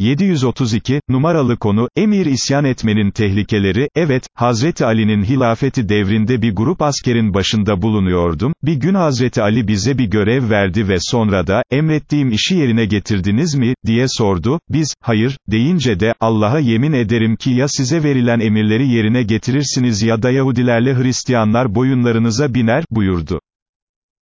732, numaralı konu, emir isyan etmenin tehlikeleri, evet, Hazreti Ali'nin hilafeti devrinde bir grup askerin başında bulunuyordum, bir gün Hazreti Ali bize bir görev verdi ve sonra da, emrettiğim işi yerine getirdiniz mi, diye sordu, biz, hayır, deyince de, Allah'a yemin ederim ki ya size verilen emirleri yerine getirirsiniz ya da Yahudilerle Hristiyanlar boyunlarınıza biner, buyurdu.